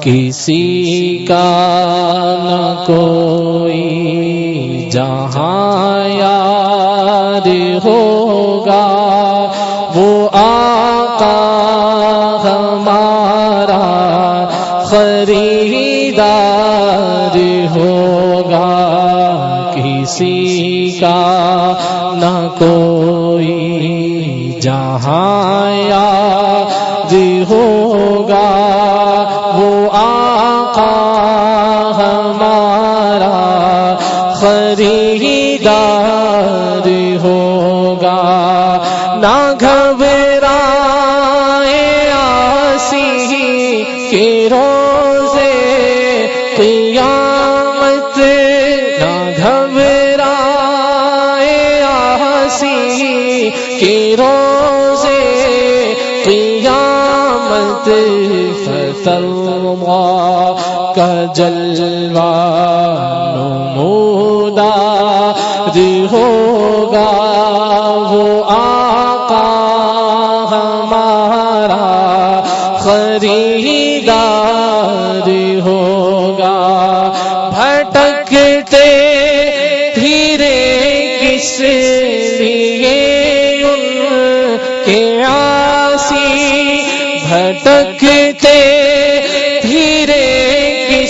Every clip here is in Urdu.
کسی کا نہ کوئی جہاں یار ہوگا، وہ آقا ہمارا خریدار ہوگا۔ کسی کا نہ کوئی جہاں یار ہوگا خریدار ہوگا۔ نہ گھبرائے آسی کے روزے قیامت نہ گھبرائے آسی کے روزے قیامت فتوا کا جلوہ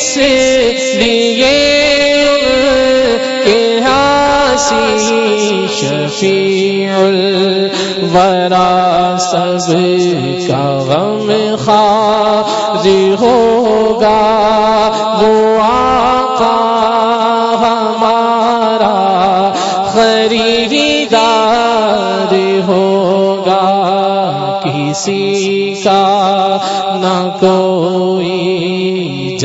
کس لیے ان کے آسی شفیع الورا سب کا غم خار ہوگا وہ آقا ہمارا خریدار ہوگا کسی کا نہ کوئی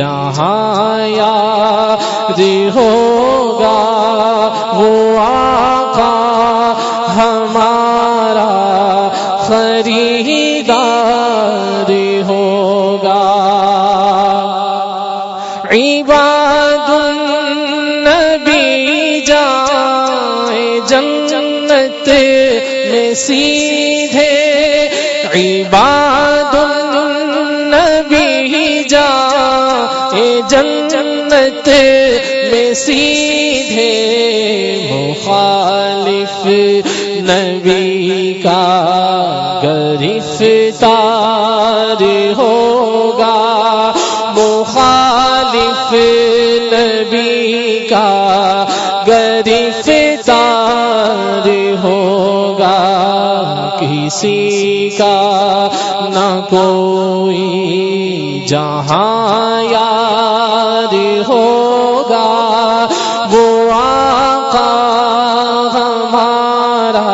جہاں یار ہوگا، وہ آقا ہمارا خریدار ہوگا۔ عباد النبی جائے جنت میں سیدھے۔ عباد سیدھے مخالف نبی کا گرفتار ہوگا۔ مخالف نبی کا گرفتار ہوگا۔ کسی کا نہ کوئی جہاں یاد ہوگا وہ آقا ہمارا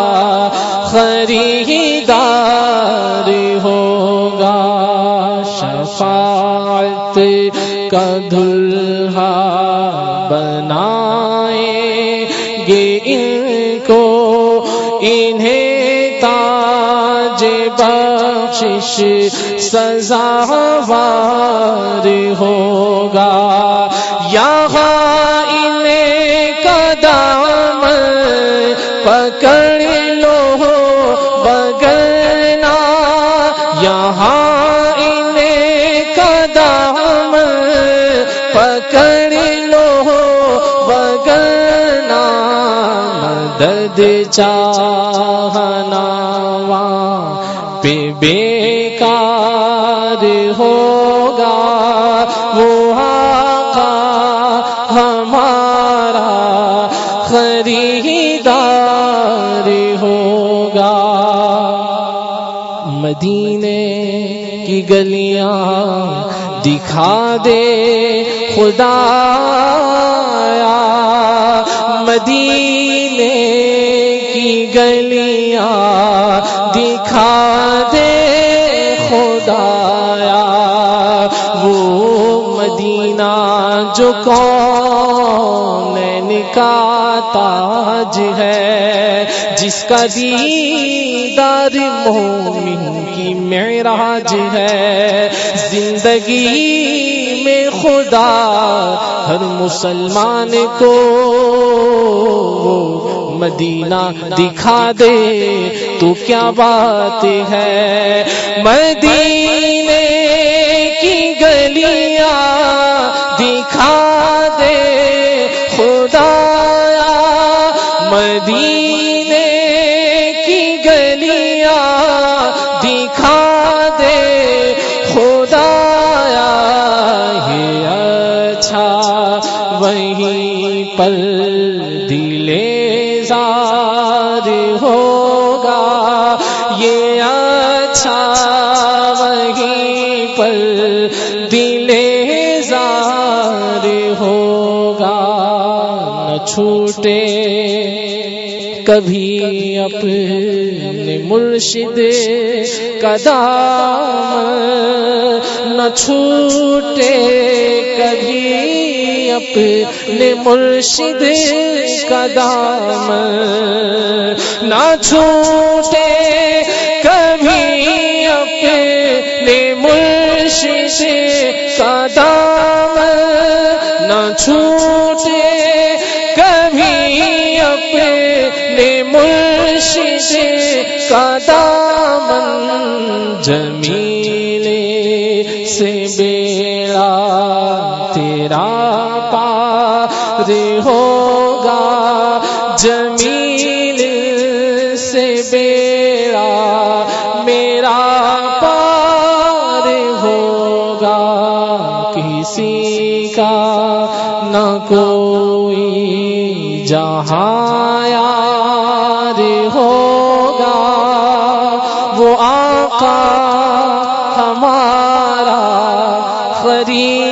خریدار ہوگا شفاعت کا دھل تاج بخشش سزاوار ہوگا۔ یہاں انہیں قدم پکڑ لو، بگنا۔ یہاں انہیں قدم پکڑ لو، بگنا۔ مدد چاہنا وہاں۔ پہ بیکار ہوگا وہ آقا ہمارا خریدار ہوگا۔ مدینے کی گلیاں دکھا دے خدا۔ مدینے کی گلیاں مدینہ جو کون کا تاج ہے، جس کا دیدار مومن کی معراج ہے۔ زندگی میں خدا ہر مسلمان کو مدینہ دکھا دے، تو کیا بات ہے؟ مدینے دریا دکھا دے خدا یہ اچھا وہیں پر دل زار ہوگا یہ اچھا چھوٹے، کبھی اپنے مرشد دام نہ چھوٹے، کبھی اپنے مرشد دام نہ چھوٹے، کبھی اپنے مرشد دام نہ چھوٹے۔ کا دامن جمیل سے بیڑا تیرا پار ہوگا جمیل سے بیڑا میرا پار ہوگا کسی کا نہ کوئی جہاں ہماری